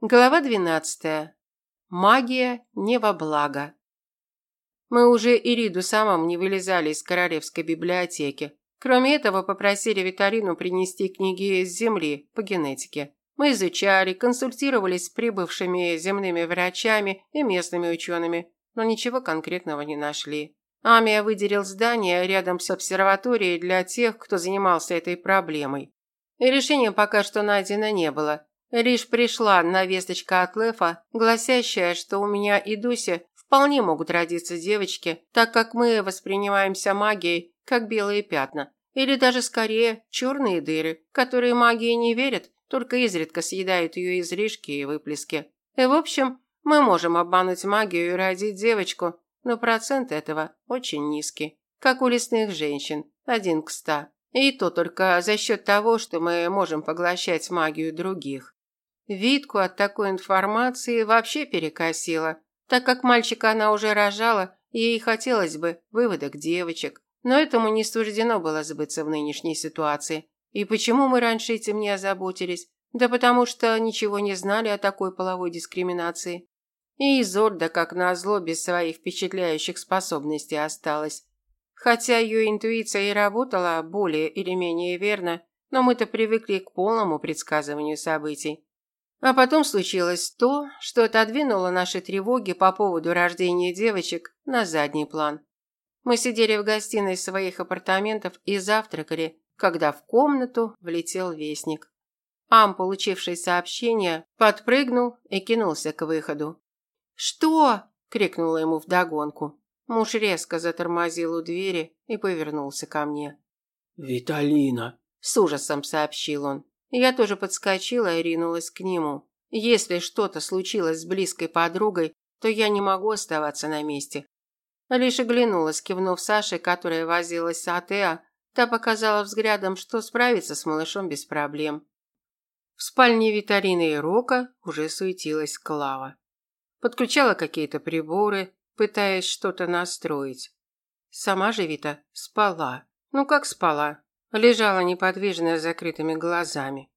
Глава 12. Магия не во благо. Мы уже Ириду самым не вылезали из королевской библиотеки. Кроме этого, попросили Виталину принести книги с земли по генетике. Мы изучали, консультировались с прибывшими земными врачами и местными учеными, но ничего конкретного не нашли. Амия выделил здание рядом с обсерваторией для тех, кто занимался этой проблемой. И решения пока что найдено не было. Лишь пришла на весточка от Лефа, гласящая, что у меня и Дуси вполне могут родиться девочки, так как мы воспринимаемся магией как белые пятна, или даже скорее черные дыры, которые магии не верят, только изредка съедают ее излишки и выплески. И в общем, мы можем обмануть магию и родить девочку, но процент этого очень низкий, как у лесных женщин, один к ста. И то только за счет того, что мы можем поглощать магию других. Витку от такой информации вообще перекосило, так как мальчика она уже рожала, и ей хотелось бы выводок девочек. Но этому не суждено было сбыться в нынешней ситуации. И почему мы раньше этим не озаботились? Да потому что ничего не знали о такой половой дискриминации. И Изольда, как назло, без своих впечатляющих способностей осталась. Хотя ее интуиция и работала более или менее верно, но мы-то привыкли к полному предсказыванию событий. А потом случилось то, что отодвинуло наши тревоги по поводу рождения девочек на задний план. Мы сидели в гостиной своих апартаментов и завтракали, когда в комнату влетел вестник. Ам, получивший сообщение, подпрыгнул и кинулся к выходу. «Что?» – крикнула ему вдогонку. Муж резко затормозил у двери и повернулся ко мне. «Виталина!» – с ужасом сообщил он. Я тоже подскочила и ринулась к нему. Если что-то случилось с близкой подругой, то я не могу оставаться на месте. Лишь оглянулась, кивнув Саше, которая возилась с Атеа, та показала взглядом, что справится с малышом без проблем. В спальне Виталины и Рока уже суетилась Клава. Подключала какие-то приборы, пытаясь что-то настроить. Сама же Вита спала. Ну как спала? Лежала неподвижно с закрытыми глазами.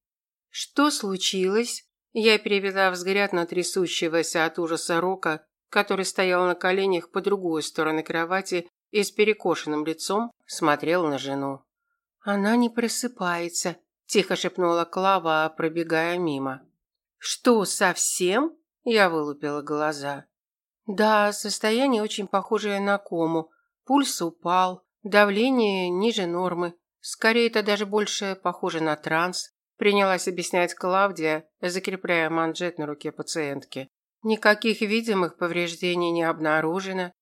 Что случилось? Я перевела взгляд на трясущегося от ужаса Рока, который стоял на коленях по другую сторону кровати и с перекошенным лицом смотрел на жену. Она не просыпается, тихо шепнула Клава, пробегая мимо. Что, совсем? Я вылупила глаза. Да, состояние очень похожее на кому. Пульс упал, давление ниже нормы. Скорее, это даже больше похоже на транс, принялась объяснять Клавдия, закрепляя манжет на руке пациентки. Никаких видимых повреждений не обнаружено.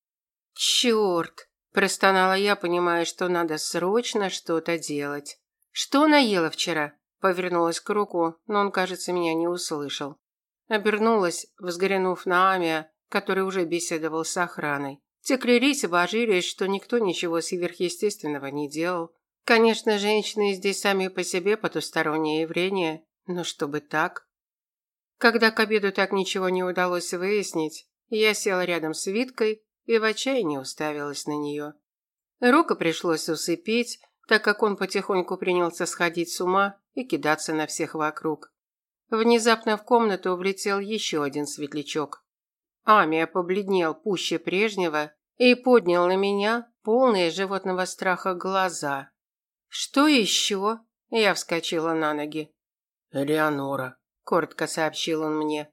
Черт! простонала я, понимая, что надо срочно что-то делать. Что она ела вчера? Повернулась к руку, но он, кажется, меня не услышал. Обернулась, взглянув на Амия, который уже беседовал с охраной. Те клялись божились, что никто ничего сверхъестественного не делал, Конечно, женщины здесь сами по себе потустороннее явление, но чтобы так. Когда к обеду так ничего не удалось выяснить, я села рядом с Виткой и в отчаянии уставилась на нее. Рока пришлось усыпить, так как он потихоньку принялся сходить с ума и кидаться на всех вокруг. Внезапно в комнату влетел еще один светлячок. Амия побледнел пуще прежнего и поднял на меня полные животного страха глаза. «Что еще?» Я вскочила на ноги. «Элеонора», – коротко сообщил он мне.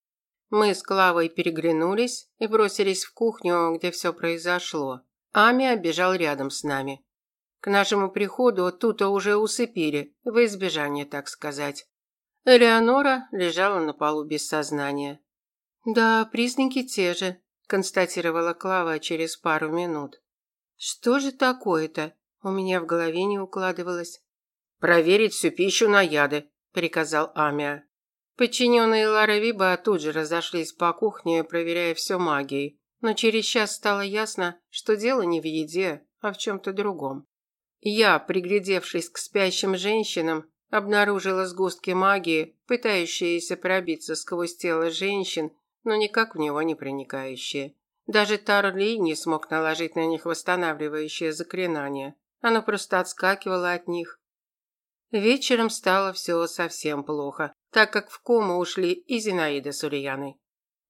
Мы с Клавой переглянулись и бросились в кухню, где все произошло. Ами бежал рядом с нами. К нашему приходу Тута уже усыпили, в избежание, так сказать. Элеонора лежала на полу без сознания. «Да, признаки те же», – констатировала Клава через пару минут. «Что же такое-то? У меня в голове не укладывалось. «Проверить всю пищу на яды», – приказал Амия. Подчиненные Лара Виба тут же разошлись по кухне, проверяя все магией. Но через час стало ясно, что дело не в еде, а в чем-то другом. Я, приглядевшись к спящим женщинам, обнаружила сгустки магии, пытающиеся пробиться сквозь тело женщин, но никак в него не проникающие. Даже Тарли не смог наложить на них восстанавливающее заклинание. Оно просто отскакивало от них. Вечером стало все совсем плохо. так как в кому ушли и Зинаида с Ульяной.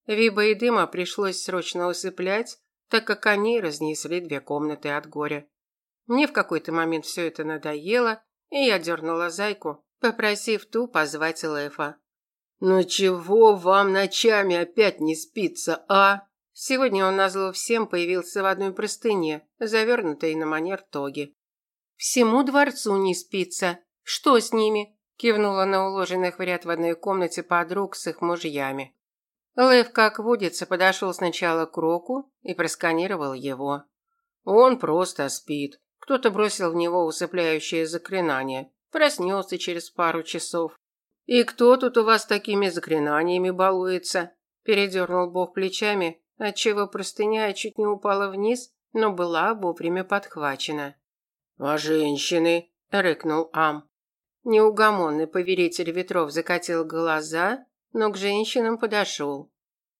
Виба и Дыма пришлось срочно усыплять, так как они разнесли две комнаты от горя. Мне в какой-то момент все это надоело, и я дернула зайку, попросив ту позвать Лефа. «Ну чего вам ночами опять не спится, а?» Сегодня он назло всем появился в одной простыне, завернутой на манер тоги. «Всему дворцу не спится. Что с ними?» кивнула на уложенных в ряд в одной комнате подруг с их мужьями. Лев, как водится, подошел сначала к Року и просканировал его. Он просто спит. Кто-то бросил в него усыпляющее заклинание. Проснется через пару часов. «И кто тут у вас такими заклинаниями балуется?» Передернул бог плечами, отчего простыня чуть не упала вниз, но была вовремя подхвачена. «А женщины?» – рыкнул Ам. Неугомонный повелитель ветров закатил глаза, но к женщинам подошел.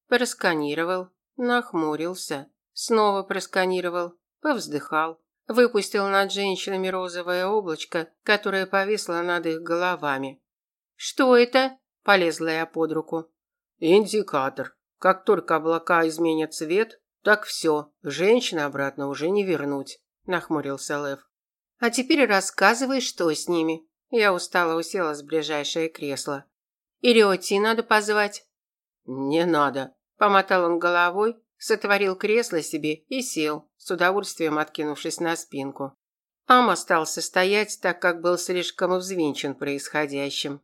Просканировал, нахмурился, снова просканировал, повздыхал, выпустил над женщинами розовое облачко, которое повисло над их головами. «Что это?» – полезла я под руку. «Индикатор. Как только облака изменят цвет, так все, женщин обратно уже не вернуть», – нахмурился Лев. «А теперь рассказывай, что с ними». Я устало уселась в ближайшее кресло. «Ириоти надо позвать». «Не надо», – помотал он головой, сотворил кресло себе и сел, с удовольствием откинувшись на спинку. Ам остался стоять, так как был слишком взвинчен происходящим.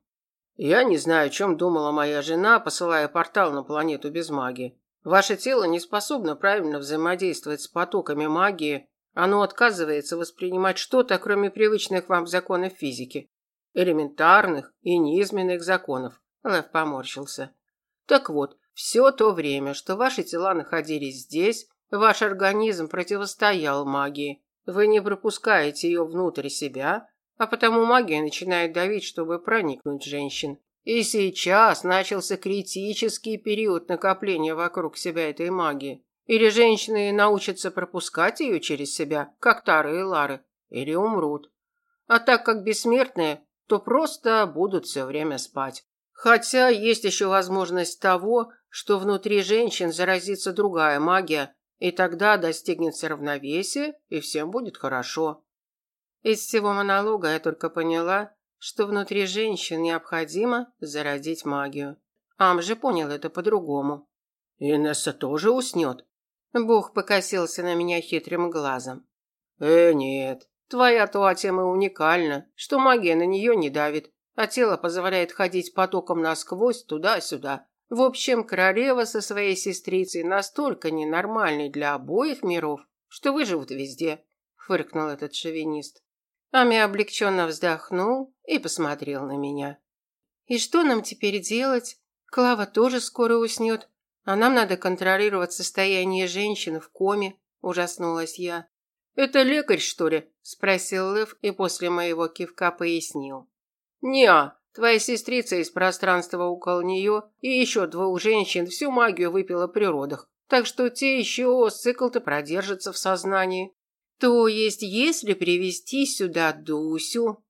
Я не знаю, о чем думала моя жена, посылая портал на планету без магии. Ваше тело не способно правильно взаимодействовать с потоками магии. Оно отказывается воспринимать что-то, кроме привычных вам законов физики. Элементарных и неизменных законов. Лев поморщился. Так вот, все то время, что ваши тела находились здесь, ваш организм противостоял магии. Вы не пропускаете ее внутрь себя, а потому магия начинает давить, чтобы проникнуть в женщин. И сейчас начался критический период накопления вокруг себя этой магии. Или женщины научатся пропускать ее через себя, как Тары и Лары, или умрут. А так как бессмертные, то просто будут все время спать. Хотя есть еще возможность того, что внутри женщин заразится другая магия, и тогда достигнется равновесие, и всем будет хорошо. Из всего монолога я только поняла, что внутри женщин необходимо зародить магию. Ам же понял это по-другому. «Инесса тоже уснет?» Бог покосился на меня хитрым глазом. «Э, нет, твоя-то тема уникальна, что магия на нее не давит, а тело позволяет ходить потоком насквозь туда-сюда. В общем, королева со своей сестрицей настолько ненормальной для обоих миров, что выживут везде», – фыркнул этот шовинист. Ами облегченно вздохнул и посмотрел на меня. «И что нам теперь делать? Клава тоже скоро уснет, а нам надо контролировать состояние женщин в коме», – ужаснулась я. «Это лекарь, что ли?» – спросил Лев и после моего кивка пояснил. «Не-а, твоя сестрица из пространства около нее и еще двух женщин всю магию выпила при родах, так что те еще цикл-то продержатся в сознании. То есть, если привести сюда Дусю?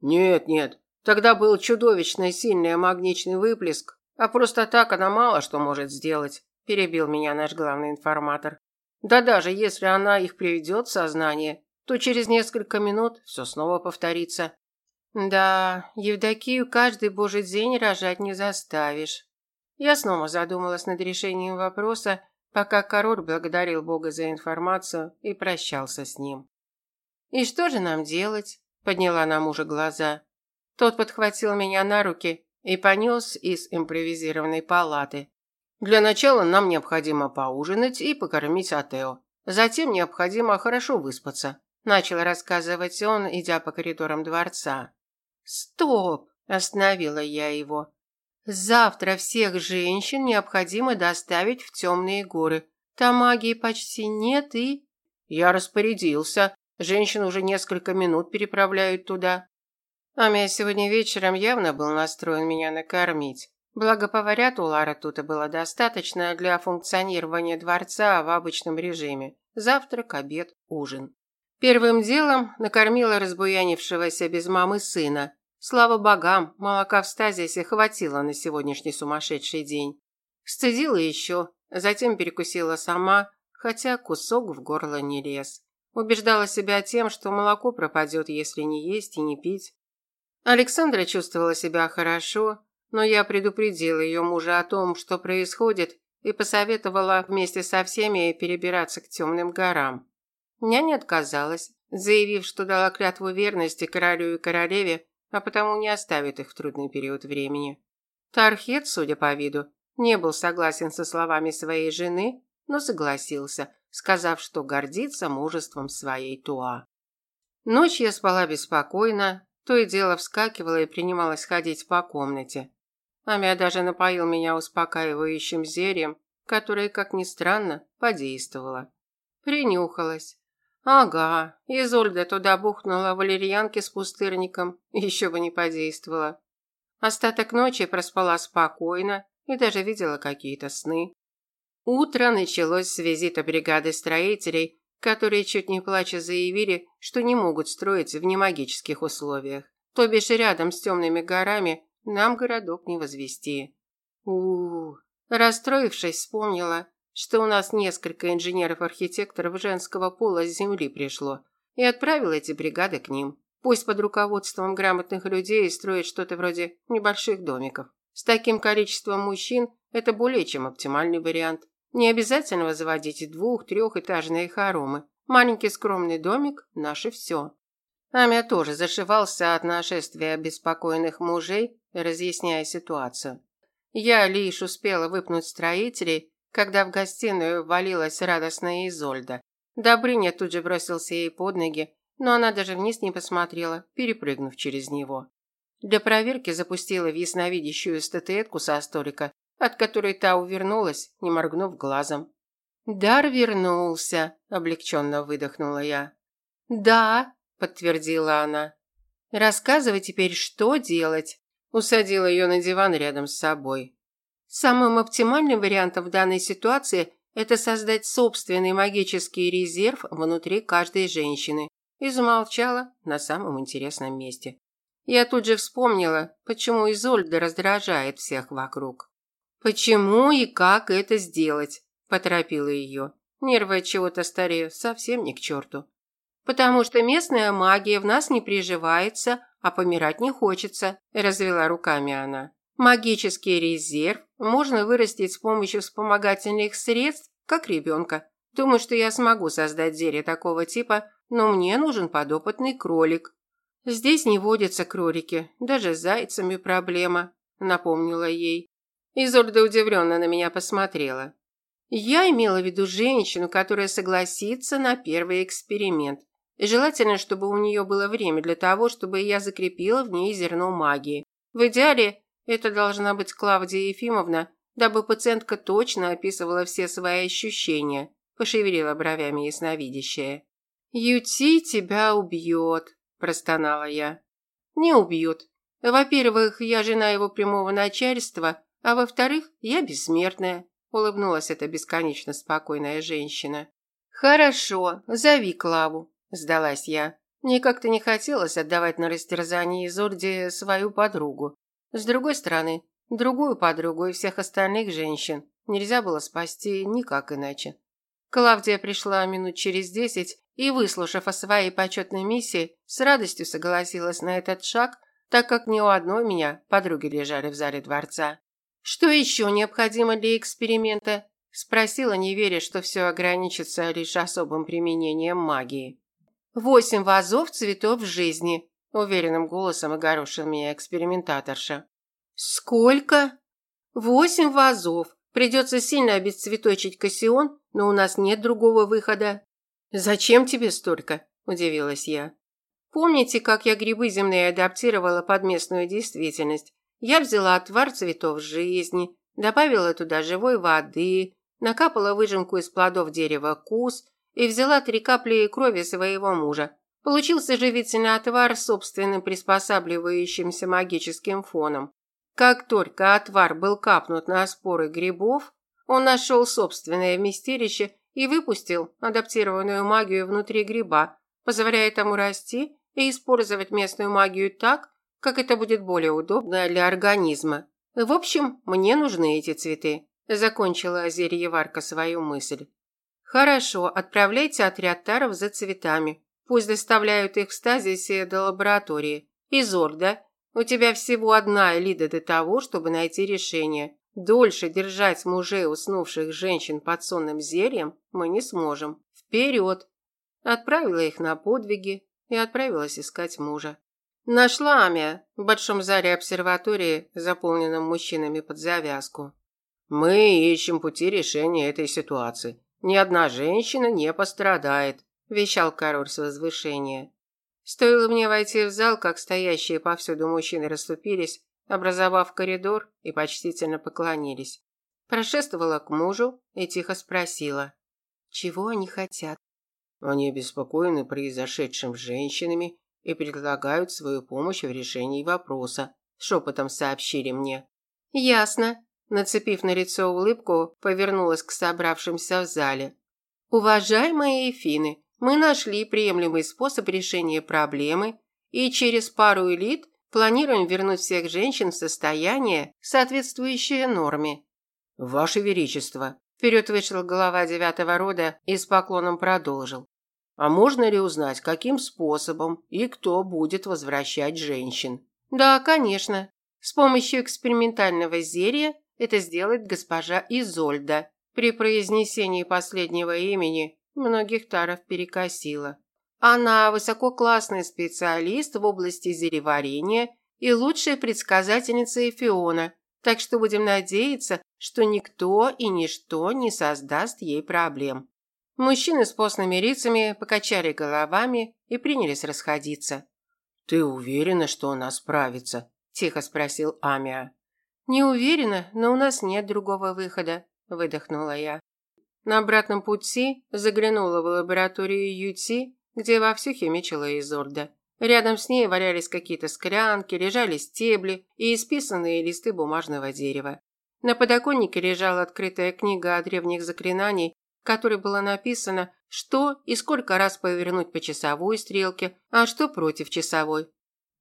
Нет, нет. Тогда был чудовищно сильный магничный выплеск, а просто так она мало что может сделать, перебил меня наш главный информатор. Да даже если она их приведет в сознание, то через несколько минут все снова повторится. Да, Евдокию каждый божий день рожать не заставишь. Я снова задумалась над решением вопроса пока король благодарил Бога за информацию и прощался с ним. «И что же нам делать?» – подняла на мужа глаза. Тот подхватил меня на руки и понес из импровизированной палаты. «Для начала нам необходимо поужинать и покормить Атео. Затем необходимо хорошо выспаться», – начал рассказывать он, идя по коридорам дворца. «Стоп!» – остановила я его. Завтра всех женщин необходимо доставить в темные горы. Там магии почти нет и... Я распорядился. Женщин уже несколько минут переправляют туда. Амия сегодня вечером явно был настроен меня накормить. Благо поварят у Лара тут и было достаточно для функционирования дворца в обычном режиме. Завтрак, обед, ужин. Первым делом накормила разбуянившегося без мамы сына, Слава богам, молока в стазисе хватило на сегодняшний сумасшедший день. Стыдила еще, затем перекусила сама, хотя кусок в горло не лез. Убеждала себя тем, что молоко пропадет, если не есть и не пить. Александра чувствовала себя хорошо, но я предупредила ее мужа о том, что происходит, и посоветовала вместе со всеми перебираться к темным горам. Няня отказалась, заявив, что дала клятву верности королю и королеве, а потому не оставит их в трудный период времени. Тархет, судя по виду, не был согласен со словами своей жены, но согласился, сказав, что гордится мужеством своей Туа. Ночь я спала беспокойно, то и дело вскакивала и принималась ходить по комнате. Амя даже напоил меня успокаивающим зельем, которое, как ни странно, подействовало. Принюхалась. Ага, Изольда туда бухнула валерьянки с пустырником, еще бы не подействовала. Остаток ночи проспала спокойно и даже видела какие-то сны. Утро началось с визита бригады строителей, которые чуть не плача заявили, что не могут строить в немагических условиях. То бишь рядом с темными горами нам городок не возвести. У, -у, -у. расстроившись, вспомнила, что у нас несколько инженеров-архитекторов женского пола с земли пришло, и отправила эти бригады к ним. Пусть под руководством грамотных людей строят что-то вроде небольших домиков. С таким количеством мужчин это более чем оптимальный вариант. Не обязательно возводить двух-трехэтажные хоромы. Маленький скромный домик – наше все. Амя тоже зашивался от нашествия беспокойных мужей, разъясняя ситуацию. Я лишь успела выпнуть строителей, когда в гостиную ввалилась радостная Изольда. Добрыня тут же бросился ей под ноги, но она даже вниз не посмотрела, перепрыгнув через него. Для проверки запустила в ясновидящую статуэтку со столика, от которой та увернулась, не моргнув глазом. «Дар вернулся», – облегченно выдохнула я. «Да», – подтвердила она. «Рассказывай теперь, что делать», – усадила ее на диван рядом с собой. Самым оптимальным вариантом в данной ситуации – это создать собственный магический резерв внутри каждой женщины. И замолчала на самом интересном месте. Я тут же вспомнила, почему Изольда раздражает всех вокруг. «Почему и как это сделать?» – поторопила ее. Нервы от чего-то стареют, совсем не к черту. «Потому что местная магия в нас не приживается, а помирать не хочется», – развела руками она. «Магический резерв можно вырастить с помощью вспомогательных средств, как ребенка. Думаю, что я смогу создать зелье такого типа, но мне нужен подопытный кролик». «Здесь не водятся кролики, даже с зайцами проблема», – напомнила ей. Изольда удивленно на меня посмотрела. Я имела в виду женщину, которая согласится на первый эксперимент. Желательно, чтобы у нее было время для того, чтобы я закрепила в ней зерно магии. В идеале это должна быть Клавдия Ефимовна, дабы пациентка точно описывала все свои ощущения, пошевелила бровями ясновидящая. «Юти тебя убьет», – простонала я. «Не убьет. Во-первых, я жена его прямого начальства, а во-вторых, я бессмертная, улыбнулась эта бесконечно спокойная женщина. Хорошо, зови Клаву, сдалась я. Мне как-то не хотелось отдавать на растерзание Изольде свою подругу. С другой стороны, другую подругу и всех остальных женщин нельзя было спасти никак иначе. Клавдия пришла минут через десять и, выслушав о своей почетной миссии, с радостью согласилась на этот шаг, так как ни у одной меня подруги лежали в зале дворца. «Что еще необходимо для эксперимента?» – спросила, не веря, что все ограничится лишь особым применением магии. «Восемь вазов цветов жизни», – уверенным голосом огорошил меня экспериментаторша. «Сколько?» «Восемь вазов. Придется сильно обесцветочить кассион, но у нас нет другого выхода». «Зачем тебе столько?» – удивилась я. «Помните, как я грибы земные адаптировала под местную действительность? Я взяла отвар цветов жизни, добавила туда живой воды, накапала выжимку из плодов дерева кус и взяла три капли крови своего мужа. Получился живительный отвар с собственным приспосабливающимся магическим фоном. Как только отвар был капнут на споры грибов, он нашел собственное вместилище и выпустил адаптированную магию внутри гриба, позволяя тому расти и использовать местную магию так, как это будет более удобно для организма. В общем, мне нужны эти цветы. Закончила зельеварка свою мысль. Хорошо, отправляйте отряд таров за цветами. Пусть доставляют их в стазисе до лаборатории. Изорда, у тебя всего одна элида до того, чтобы найти решение. Дольше держать мужей уснувших женщин под сонным зельем мы не сможем. Вперед! Отправила их на подвиги и отправилась искать мужа. Нашла Амия в большом зале обсерватории, заполненном мужчинами под завязку. Мы ищем пути решения этой ситуации. Ни одна женщина не пострадает, вещал король с возвышения. Стоило мне войти в зал, как стоящие повсюду мужчины расступились, образовав коридор и почтительно поклонились. Прошествовала к мужу и тихо спросила, чего они хотят. Они обеспокоены произошедшим с женщинами и предлагают свою помощь в решении вопроса, шепотом сообщили мне. Ясно. Нацепив на лицо улыбку, повернулась к собравшимся в зале. Уважаемые Эфины, мы нашли приемлемый способ решения проблемы и через пару элит планируем вернуть всех женщин в состояние, соответствующее норме. Ваше Величество, вперед вышел глава девятого рода и с поклоном продолжил. А можно ли узнать, каким способом и кто будет возвращать женщин? Да, конечно. С помощью экспериментального зелья это сделает госпожа Изольда. При произнесении последнего имени многих таров перекосило. Она высококлассный специалист в области зелеварения и лучшая предсказательница Эфиона, так что будем надеяться, что никто и ничто не создаст ей проблем. Мужчины с постными лицами покачали головами и принялись расходиться. «Ты уверена, что она справится?» – тихо спросил Амиа. «Не уверена, но у нас нет другого выхода», – выдохнула я. На обратном пути заглянула в лабораторию Юти, где вовсю химичила Изорда. Рядом с ней валялись какие-то склянки, лежали стебли и исписанные листы бумажного дерева. На подоконнике лежала открытая книга о древних заклинаний в которой было написано, что и сколько раз повернуть по часовой стрелке, а что против часовой.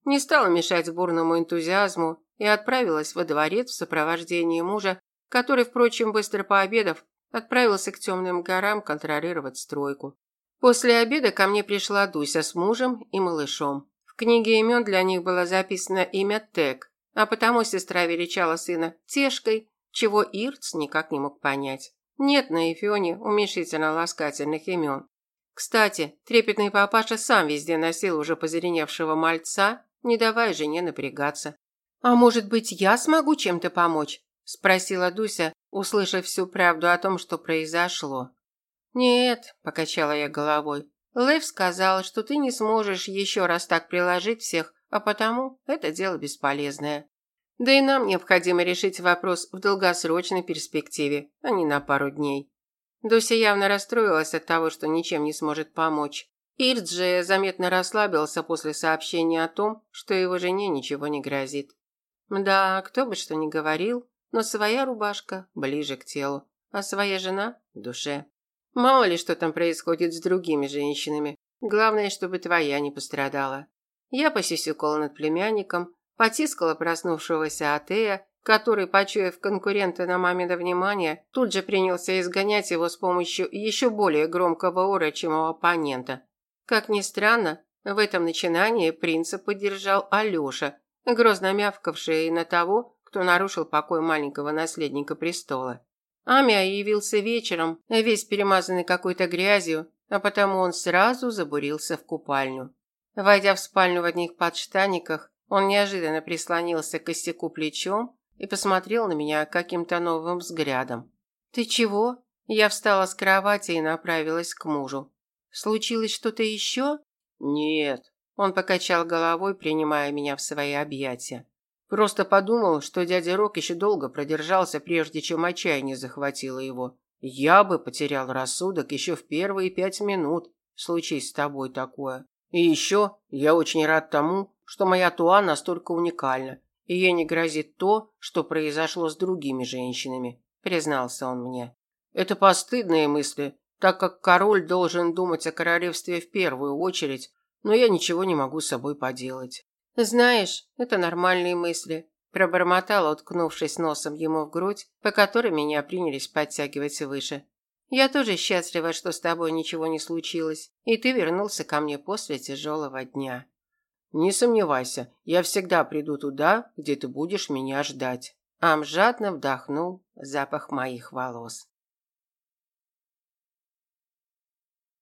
Не стала мешать бурному энтузиазму и отправилась во дворец в сопровождении мужа, который, впрочем, быстро пообедав, отправился к темным горам контролировать стройку. После обеда ко мне пришла Дуся с мужем и малышом. В книге имен для них было записано имя Тек, а потому сестра величала сына Тешкой, чего Ирц никак не мог понять. Нет на Эфионе уменьшительно-ласкательных имен. Кстати, трепетный папаша сам везде носил уже позеленевшего мальца, не давая жене напрягаться. «А может быть, я смогу чем-то помочь?» – спросила Дуся, услышав всю правду о том, что произошло. «Нет», – покачала я головой. «Лев сказал, что ты не сможешь еще раз так приложить всех, а потому это дело бесполезное». Да и нам необходимо решить вопрос в долгосрочной перспективе, а не на пару дней. Дуся явно расстроилась от того, что ничем не сможет помочь. Ирт же заметно расслабился после сообщения о том, что его жене ничего не грозит. Да, кто бы что ни говорил, но своя рубашка ближе к телу, а своя жена – душе. Мало ли, что там происходит с другими женщинами. Главное, чтобы твоя не пострадала. Я посисюкала над племянником, потискала проснувшегося Атея, который, почуяв конкурента на мамино внимание, тут же принялся изгонять его с помощью еще более громкого ора, чем у оппонента. Как ни странно, в этом начинании принца поддержал Алёша, грозно мявкавший и на того, кто нарушил покой маленького наследника престола. Амия явился вечером, весь перемазанный какой-то грязью, а потому он сразу забурился в купальню. Войдя в спальню в одних подштаниках, он неожиданно прислонился к косяку плечом и посмотрел на меня каким-то новым взглядом. «Ты чего?» Я встала с кровати и направилась к мужу. «Случилось что-то еще?» «Нет». Он покачал головой, принимая меня в свои объятия. Просто подумал, что дядя Рок еще долго продержался, прежде чем отчаяние захватило его. Я бы потерял рассудок еще в первые пять минут, случись с тобой такое. И еще я очень рад тому, что моя Туа настолько уникальна, и ей не грозит то, что произошло с другими женщинами», – признался он мне. «Это постыдные мысли, так как король должен думать о королевстве в первую очередь, но я ничего не могу с собой поделать». «Знаешь, это нормальные мысли», – пробормотала, уткнувшись носом ему в грудь, по которой меня принялись подтягивать выше. «Я тоже счастлива, что с тобой ничего не случилось, и ты вернулся ко мне после тяжелого дня». «Не сомневайся, я всегда приду туда, где ты будешь меня ждать». Амжадно вдохнул запах моих волос.